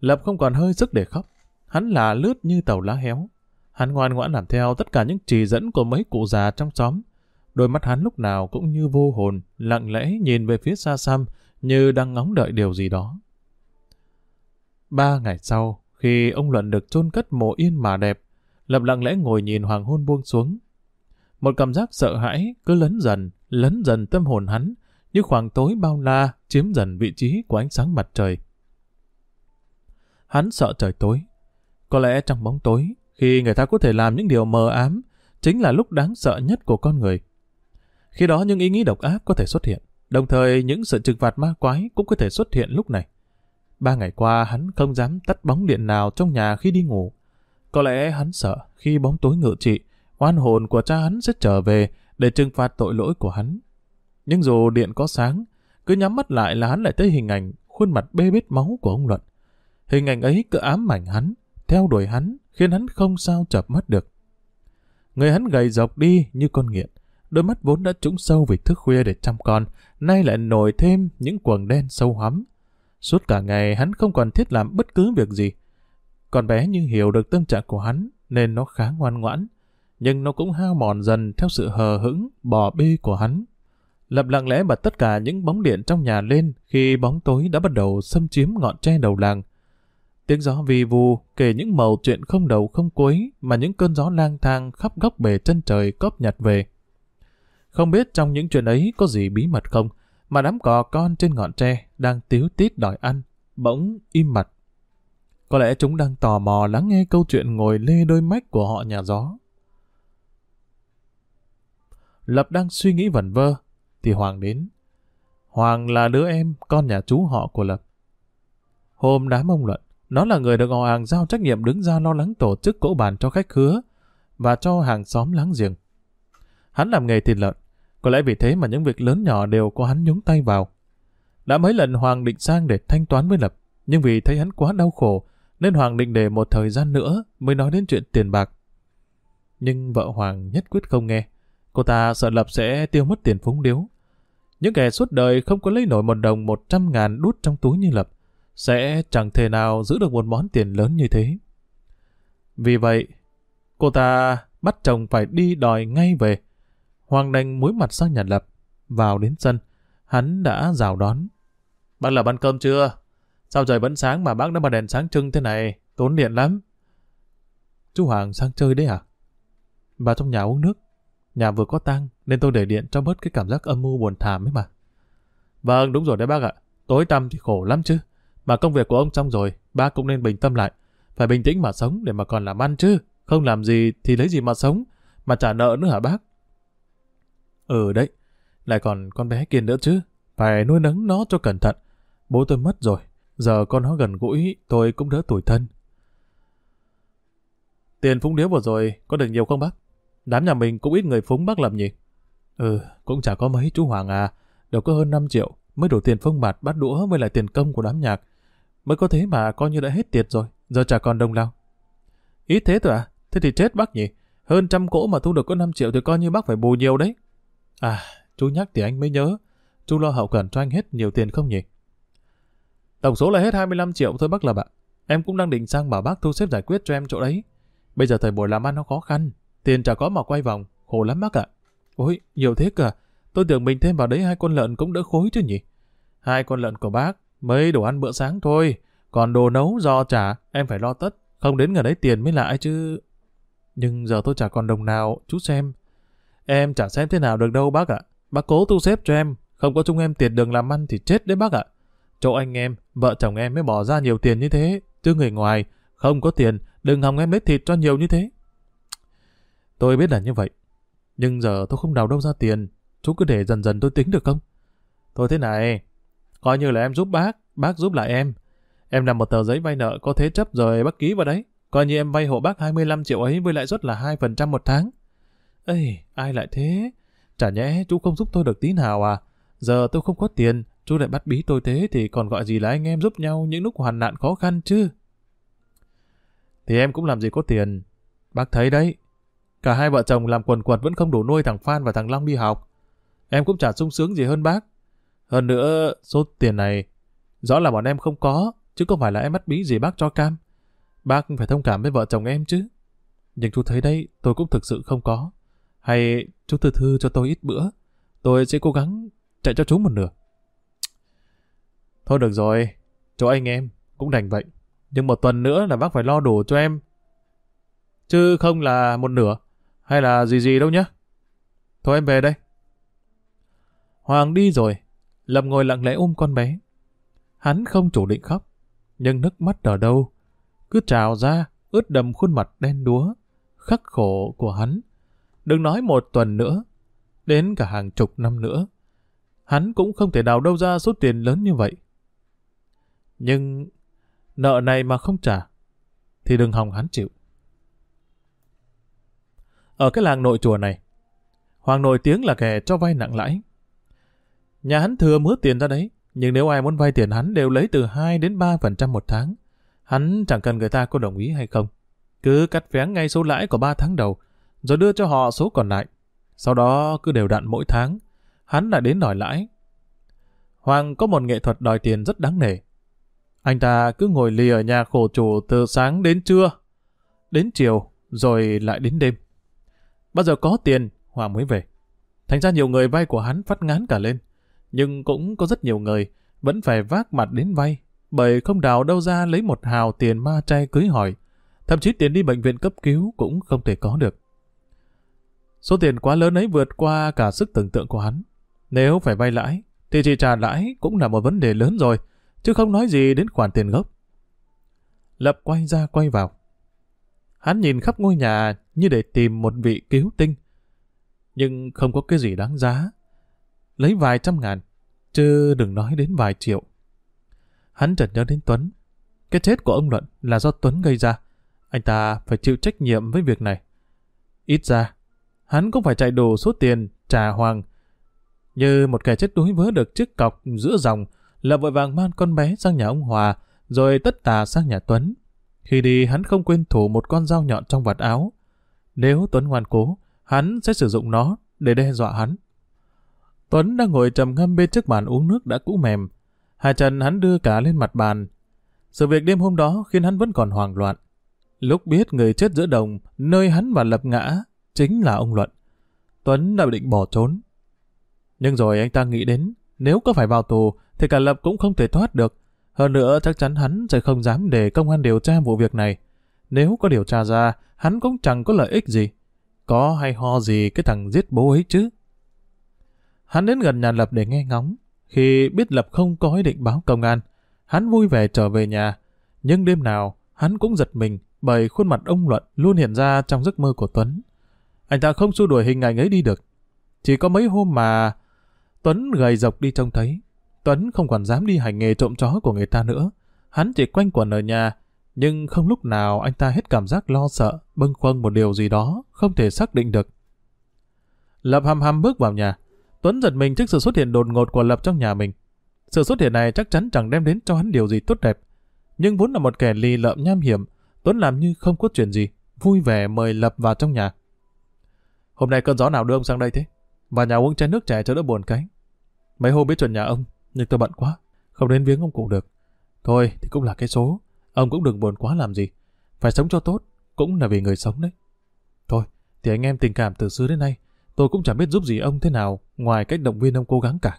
Lập không còn hơi sức để khóc, hắn là lướt như tàu lá héo. Hắn ngoan ngoãn làm theo tất cả những chỉ dẫn của mấy cụ già trong xóm. Đôi mắt hắn lúc nào cũng như vô hồn, lặng lẽ nhìn về phía xa xăm như đang ngóng đợi điều gì đó. Ba ngày sau, khi ông Luận được chôn cất mộ yên mà đẹp, Lập lặng lẽ ngồi nhìn hoàng hôn buông xuống. Một cảm giác sợ hãi cứ lấn dần, lấn dần tâm hồn hắn, như khoảng tối bao la chiếm dần vị trí của ánh sáng mặt trời. Hắn sợ trời tối. Có lẽ trong bóng tối, khi người ta có thể làm những điều mờ ám, chính là lúc đáng sợ nhất của con người. Khi đó những ý nghĩ độc ác có thể xuất hiện, đồng thời những sự trừng phạt ma quái cũng có thể xuất hiện lúc này. Ba ngày qua hắn không dám tắt bóng điện nào trong nhà khi đi ngủ. Có lẽ hắn sợ khi bóng tối ngự trị, oan hồn của cha hắn sẽ trở về để trừng phạt tội lỗi của hắn. Nhưng dù điện có sáng, cứ nhắm mắt lại là hắn lại thấy hình ảnh khuôn mặt bê bết máu của ông Luận. Hình ảnh ấy cứ ám ảnh hắn, theo đuổi hắn, khiến hắn không sao chập mắt được. Người hắn gầy dọc đi như con nghiện, đôi mắt vốn đã trũng sâu vì thức khuya để chăm con, nay lại nổi thêm những quầng đen sâu hắm. Suốt cả ngày hắn không còn thiết làm bất cứ việc gì. Con bé như hiểu được tâm trạng của hắn, nên nó khá ngoan ngoãn, nhưng nó cũng hao mòn dần theo sự hờ hững, bỏ bê của hắn. Lập lặng lẽ bật tất cả những bóng điện trong nhà lên khi bóng tối đã bắt đầu xâm chiếm ngọn tre đầu làng. Tiếng gió vi vu kể những màu chuyện không đầu không cuối mà những cơn gió lang thang khắp góc bề chân trời cóp nhặt về. Không biết trong những chuyện ấy có gì bí mật không, mà đám cò con trên ngọn tre đang tiếu tít đòi ăn, bỗng im mặt. Có lẽ chúng đang tò mò lắng nghe câu chuyện ngồi lê đôi mách của họ nhà gió. Lập đang suy nghĩ vẩn vơ, thì Hoàng đến. Hoàng là đứa em, con nhà chú họ của Lập. Hôm đám ông Luận, nó là người được họ hàng giao trách nhiệm đứng ra lo lắng tổ chức cỗ bàn cho khách khứa và cho hàng xóm láng giềng. Hắn làm nghề thịt lợn, có lẽ vì thế mà những việc lớn nhỏ đều có hắn nhúng tay vào. Đã mấy lần Hoàng định sang để thanh toán với Lập, nhưng vì thấy hắn quá đau khổ, nên Hoàng định để một thời gian nữa mới nói đến chuyện tiền bạc. Nhưng vợ Hoàng nhất quyết không nghe. Cô ta sợ Lập sẽ tiêu mất tiền phúng điếu. Những kẻ suốt đời không có lấy nổi một đồng một trăm ngàn đút trong túi như Lập, sẽ chẳng thể nào giữ được một món tiền lớn như thế. Vì vậy, cô ta bắt chồng phải đi đòi ngay về. Hoàng đành muối mặt sang nhà Lập, vào đến sân, hắn đã rào đón. Bác Lập ăn cơm chưa? Sao trời vẫn sáng mà bác đã bật đèn sáng trưng thế này, tốn điện lắm. Chú Hoàng sang chơi đấy à? bà trong nhà uống nước. Nhà vừa có tang nên tôi để điện cho bớt cái cảm giác âm mưu buồn thảm ấy mà. Vâng, đúng rồi đấy bác ạ. Tối tăm thì khổ lắm chứ. Mà công việc của ông xong rồi, bác cũng nên bình tâm lại. Phải bình tĩnh mà sống để mà còn làm ăn chứ. Không làm gì thì lấy gì mà sống. Mà trả nợ nữa hả bác? Ừ đấy. Lại còn con bé kia nữa chứ. Phải nuôi nấng nó cho cẩn thận. Bố tôi mất rồi. Giờ con nó gần gũi, tôi cũng đỡ tuổi thân. Tiền phúng điếu vừa rồi, có được nhiều không bác? Đám nhà mình cũng ít người phúng bác làm nhỉ? Ừ, cũng chả có mấy chú Hoàng à. Đâu có hơn 5 triệu, mới đủ tiền phong bạt bắt đũa với lại tiền công của đám nhạc. Mới có thế mà coi như đã hết tiệt rồi, giờ chả còn đồng nào. Ít thế thôi à? Thế thì chết bác nhỉ? Hơn trăm cỗ mà thu được có 5 triệu thì coi như bác phải bù nhiều đấy. À, chú nhắc thì anh mới nhớ. Chú lo hậu cần cho anh hết nhiều tiền không nhỉ? Tổng số là hết 25 triệu thôi bác Lập ạ. Em cũng đang định sang bảo bác thu xếp giải quyết cho em chỗ đấy. Bây giờ thời buổi làm ăn nó khó khăn. Tiền chả có mà quay vòng. Khổ lắm bác ạ. Ôi, nhiều thế cả. À. Tôi tưởng mình thêm vào đấy hai con lợn cũng đỡ khối chứ nhỉ. Hai con lợn của bác, mới đồ ăn bữa sáng thôi. Còn đồ nấu do trả, em phải lo tất. Không đến ngày đấy tiền mới lại chứ. Nhưng giờ tôi chả còn đồng nào, chú xem. Em chả xem thế nào được đâu bác ạ. Bác cố tu xếp cho em. Không có chung em tiền đường làm ăn thì chết đấy bác ạ. Chỗ anh em, vợ chồng em mới bỏ ra nhiều tiền như thế. Chứ người ngoài, Không có tiền, đừng hòng em lấy thịt cho nhiều như thế. Tôi biết là như vậy. Nhưng giờ tôi không đào đâu ra tiền. Chú cứ để dần dần tôi tính được không? Thôi thế này, coi như là em giúp bác, bác giúp lại em. Em làm một tờ giấy vay nợ có thế chấp rồi bác ký vào đấy. Coi như em vay hộ bác 25 triệu ấy với lãi suất là 2% một tháng. Ê, ai lại thế? Chả nhẽ chú không giúp tôi được tí nào à? Giờ tôi không có tiền, chú lại bắt bí tôi thế thì còn gọi gì là anh em giúp nhau những lúc hoàn nạn khó khăn chứ? Thì em cũng làm gì có tiền. Bác thấy đấy, cả hai vợ chồng làm quần quật vẫn không đủ nuôi thằng Phan và thằng Long đi học. Em cũng chả sung sướng gì hơn bác. Hơn nữa, số tiền này, rõ là bọn em không có, chứ không phải là em bắt bí gì bác cho cam. Bác phải thông cảm với vợ chồng em chứ. Nhưng chú thấy đấy, tôi cũng thực sự không có. Hay chú từ thư cho tôi ít bữa. Tôi sẽ cố gắng chạy cho chú một nửa. Thôi được rồi, chỗ anh em cũng đành vậy. Nhưng một tuần nữa là bác phải lo đủ cho em. Chứ không là một nửa, hay là gì gì đâu nhá. Thôi em về đây. Hoàng đi rồi, Lâm ngồi lặng lẽ ôm con bé. Hắn không chủ định khóc, nhưng nước mắt ở đâu, cứ trào ra, ướt đầm khuôn mặt đen đúa, khắc khổ của hắn. Đừng nói một tuần nữa, đến cả hàng chục năm nữa, hắn cũng không thể đào đâu ra số tiền lớn như vậy. Nhưng nợ này mà không trả, thì đừng hòng hắn chịu. Ở cái làng nội chùa này, Hoàng nổi tiếng là kẻ cho vay nặng lãi. Nhà hắn thừa mướt tiền ra đấy, nhưng nếu ai muốn vay tiền hắn đều lấy từ 2 đến 3% một tháng. Hắn chẳng cần người ta có đồng ý hay không. Cứ cắt phén ngay số lãi của 3 tháng đầu, rồi đưa cho họ số còn lại. Sau đó cứ đều đặn mỗi tháng, hắn lại đến đòi lãi. Hoàng có một nghệ thuật đòi tiền rất đáng nể. Anh ta cứ ngồi lì ở nhà khổ chủ từ sáng đến trưa, đến chiều, rồi lại đến đêm. Bao giờ có tiền, hòa mới về. Thành ra nhiều người vay của hắn phát ngán cả lên. Nhưng cũng có rất nhiều người vẫn phải vác mặt đến vay, bởi không đào đâu ra lấy một hào tiền ma chay cưới hỏi. Thậm chí tiền đi bệnh viện cấp cứu cũng không thể có được. Số tiền quá lớn ấy vượt qua cả sức tưởng tượng của hắn. Nếu phải vay lãi, thì chỉ trả lãi cũng là một vấn đề lớn rồi, chứ không nói gì đến khoản tiền gốc. Lập quay ra quay vào. Hắn nhìn khắp ngôi nhà như để tìm một vị cứu tinh. Nhưng không có cái gì đáng giá. Lấy vài trăm ngàn, chứ đừng nói đến vài triệu. Hắn chợt nhớ đến Tuấn. Cái chết của ông Luận là do Tuấn gây ra. Anh ta phải chịu trách nhiệm với việc này. Ít ra, hắn cũng phải chạy đủ số tiền trả Hoàng. Như một kẻ chết đuối vớ được chiếc cọc giữa dòng, là vội vàng mang con bé sang nhà ông Hòa, rồi tất tà sang nhà Tuấn. Khi đi hắn không quên thủ một con dao nhọn trong vạt áo. Nếu Tuấn ngoan cố, hắn sẽ sử dụng nó để đe dọa hắn. Tuấn đang ngồi trầm ngâm bên trước bàn uống nước đã cũ mềm. Hai chân hắn đưa cả lên mặt bàn. Sự việc đêm hôm đó khiến hắn vẫn còn hoảng loạn. Lúc biết người chết giữa đồng, nơi hắn và lập ngã, chính là ông Luận. Tuấn đã định bỏ trốn. Nhưng rồi anh ta nghĩ đến, nếu có phải vào tù, thì cả Lập cũng không thể thoát được. Hơn nữa chắc chắn hắn sẽ không dám để công an điều tra vụ việc này. Nếu có điều tra ra, hắn cũng chẳng có lợi ích gì. Có hay ho gì cái thằng giết bố ấy chứ? Hắn đến gần nhà Lập để nghe ngóng. Khi biết Lập không có ý định báo công an, hắn vui vẻ trở về nhà. Nhưng đêm nào, hắn cũng giật mình bởi khuôn mặt ông Luận luôn hiện ra trong giấc mơ của Tuấn. Anh ta không xua đuổi hình ảnh ấy đi được. Chỉ có mấy hôm mà Tuấn gầy dọc đi trông thấy. Tuấn không còn dám đi hành nghề trộm chó của người ta nữa. Hắn chỉ quanh quẩn ở nhà, nhưng không lúc nào anh ta hết cảm giác lo sợ, bâng khuâng một điều gì đó, không thể xác định được. Lập hầm hầm bước vào nhà. Tuấn giật mình trước sự xuất hiện đột ngột của Lập trong nhà mình. Sự xuất hiện này chắc chắn chẳng đem đến cho hắn điều gì tốt đẹp. Nhưng vốn là một kẻ lì lợm nham hiểm, Tuấn làm như không có chuyện gì, vui vẻ mời Lập vào trong nhà. Hôm nay cơn gió nào đưa ông sang đây thế? Và nhà uống chai nước trẻ cho đỡ buồn cái. Mấy hôm biết chuẩn nhà ông, nhưng tôi bận quá, không đến viếng ông cụ được. Thôi thì cũng là cái số, ông cũng đừng buồn quá làm gì. Phải sống cho tốt, cũng là vì người sống đấy. Thôi, thì anh em tình cảm từ xưa đến nay, tôi cũng chẳng biết giúp gì ông thế nào, ngoài cách động viên ông cố gắng cả.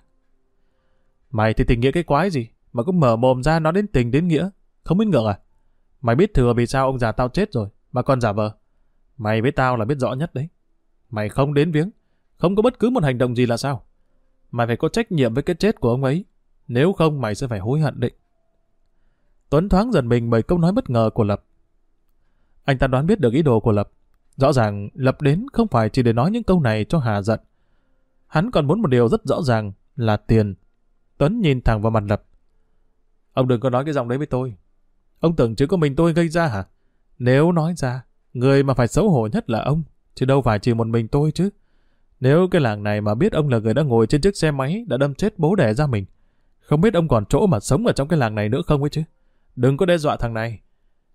Mày thì tình nghĩa cái quái gì, mà cũng mở mồm ra nói đến tình đến nghĩa, không biết ngượng à? Mày biết thừa vì sao ông già tao chết rồi, mà còn giả vờ. Mày với tao là biết rõ nhất đấy. Mày không đến viếng, không có bất cứ một hành động gì là sao? Mày phải có trách nhiệm với cái chết của ông ấy. Nếu không mày sẽ phải hối hận định. Tuấn thoáng dần mình bởi câu nói bất ngờ của Lập. Anh ta đoán biết được ý đồ của Lập. Rõ ràng Lập đến không phải chỉ để nói những câu này cho Hà giận. Hắn còn muốn một điều rất rõ ràng là tiền. Tuấn nhìn thẳng vào mặt Lập. Ông đừng có nói cái giọng đấy với tôi. Ông tưởng chỉ có mình tôi gây ra hả? Nếu nói ra, người mà phải xấu hổ nhất là ông, chứ đâu phải chỉ một mình tôi chứ. Nếu cái làng này mà biết ông là người đã ngồi trên chiếc xe máy đã đâm chết bố đẻ ra mình, không biết ông còn chỗ mà sống ở trong cái làng này nữa không ấy chứ. Đừng có đe dọa thằng này.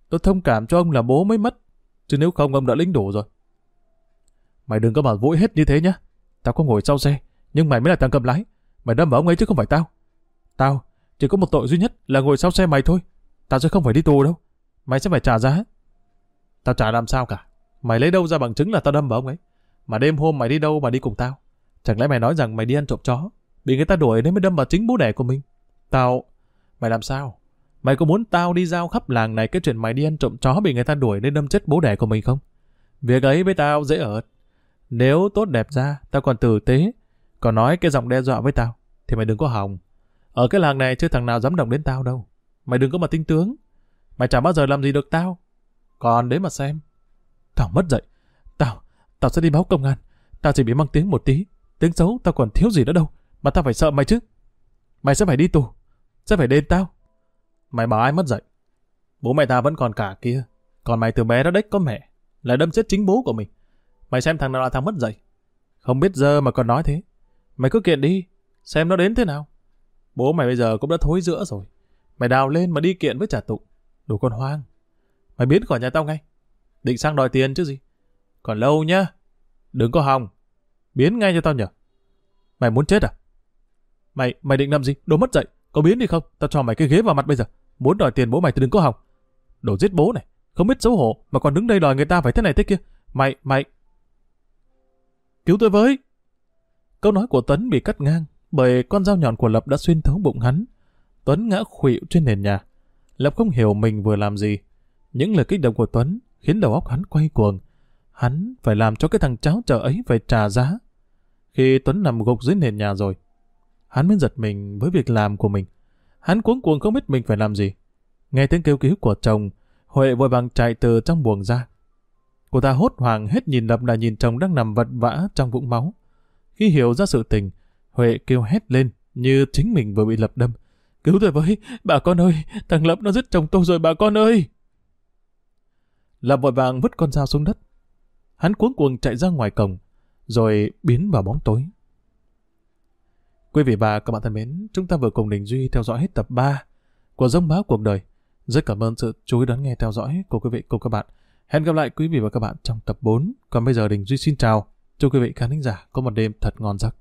Tôi thông cảm cho ông là bố mới mất, chứ nếu không ông đã lính đủ rồi. Mày đừng có mà vội hết như thế nhá. Tao có ngồi sau xe, nhưng mày mới là thằng cầm lái. Mày đâm vào ông ấy chứ không phải tao. Tao chỉ có một tội duy nhất là ngồi sau xe mày thôi. Tao sẽ không phải đi tù đâu. Mày sẽ phải trả giá. Tao trả làm sao cả. Mày lấy đâu ra bằng chứng là tao đâm vào ông ấy. Mà đêm hôm mày đi đâu mà đi cùng tao? Chẳng lẽ mày nói rằng mày đi ăn trộm chó? Bị người ta đuổi nên mới đâm vào chính bố đẻ của mình. Tao... Mày làm sao? Mày có muốn tao đi giao khắp làng này cái chuyện mày đi ăn trộm chó bị người ta đuổi nên đâm chết bố đẻ của mình không? Việc ấy với tao dễ ợt. Nếu tốt đẹp ra, tao còn tử tế. Còn nói cái giọng đe dọa với tao, thì mày đừng có hòng. Ở cái làng này chưa thằng nào dám động đến tao đâu. Mày đừng có mà tinh tướng. Mày chẳng bao giờ làm gì được tao. Còn đấy mà xem. Tao mất dậy. Tao, tao sẽ đi báo công an. Tao chỉ bị mang tiếng một tí. Tiếng xấu tao còn thiếu gì nữa đâu. Mà tao phải sợ mày chứ. Mày sẽ phải đi tù. Sẽ phải đền tao. Mày bảo ai mất dạy? Bố mẹ ta vẫn còn cả kia. Còn mày từ bé đã đếch có mẹ. Lại đâm chết chính bố của mình. Mày xem thằng nào là thằng mất dạy? Không biết giờ mà còn nói thế. Mày cứ kiện đi. Xem nó đến thế nào. Bố mày bây giờ cũng đã thối giữa rồi. Mày đào lên mà đi kiện với trả tụng. Đồ con hoang. Mày biến khỏi nhà tao ngay. Định sang đòi tiền chứ gì. Còn lâu nhá. Đừng có hòng. Biến ngay cho tao nhở. Mày muốn chết à? Mày, mày định làm gì? Đồ mất dậy. Có biến đi không? Tao cho mày cái ghế vào mặt bây giờ. Muốn đòi tiền bố mày thì đừng có hòng. Đồ giết bố này. Không biết xấu hổ mà còn đứng đây đòi người ta phải thế này thế kia. Mày, mày... Cứu tôi với! Câu nói của Tuấn bị cắt ngang bởi con dao nhọn của Lập đã xuyên thấu bụng hắn. Tuấn ngã khuỵu trên nền nhà. Lập không hiểu mình vừa làm gì. Những lời kích động của Tuấn khiến đầu óc hắn quay cuồng. Hắn phải làm cho cái thằng cháu chợ ấy phải trả giá. Khi Tuấn nằm gục dưới nền nhà rồi, hắn mới giật mình với việc làm của mình. Hắn cuống cuồng không biết mình phải làm gì. Nghe tiếng kêu cứu của chồng, Huệ vội vàng chạy từ trong buồng ra. Cô ta hốt hoảng hết nhìn Lập là nhìn chồng đang nằm vật vã trong vũng máu. Khi hiểu ra sự tình, Huệ kêu hét lên như chính mình vừa bị Lập đâm. Cứu tôi với, bà con ơi, thằng Lập nó giết chồng tôi rồi bà con ơi. Lập vội vàng vứt con dao xuống đất. Hắn cuống cuồng chạy ra ngoài cổng, rồi biến vào bóng tối. Quý vị và các bạn thân mến, chúng ta vừa cùng Đình Duy theo dõi hết tập 3 của Dông báo cuộc đời. Rất cảm ơn sự chú ý đón nghe theo dõi của quý vị cùng các bạn. Hẹn gặp lại quý vị và các bạn trong tập 4. Còn bây giờ Đình Duy xin chào. Chúc quý vị khán giả có một đêm thật ngon giấc.